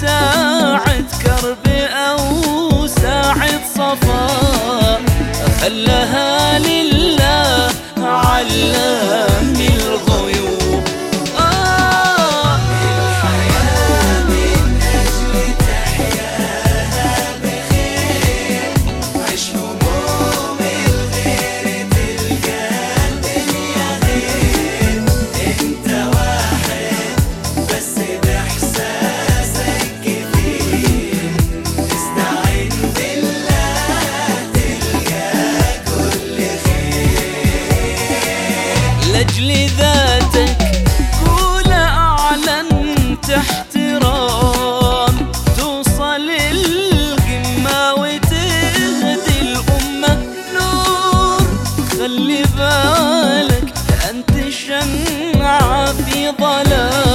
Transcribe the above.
sun. لاجل ذاتك قول اعلنت احترام. توصل القمة وتهدي الأمة. نور خلي بالك أنت شمعة في ظلام.